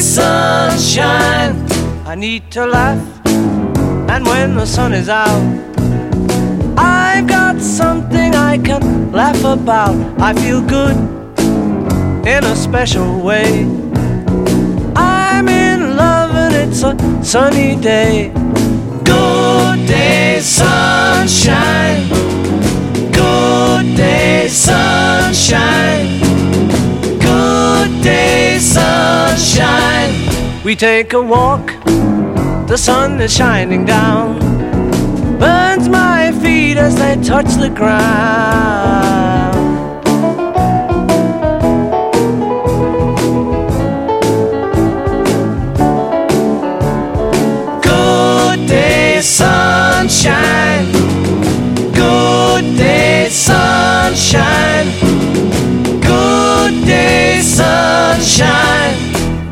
sunshine. I need to laugh, and when the sun is out, I've got something I can laugh about. I feel good in a special way. I'm in love, and it's a sunny day. We take a walk, the sun is shining down, burns my feet as they touch the ground. Good day, sunshine.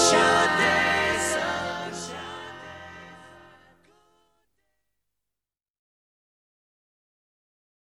sunshine.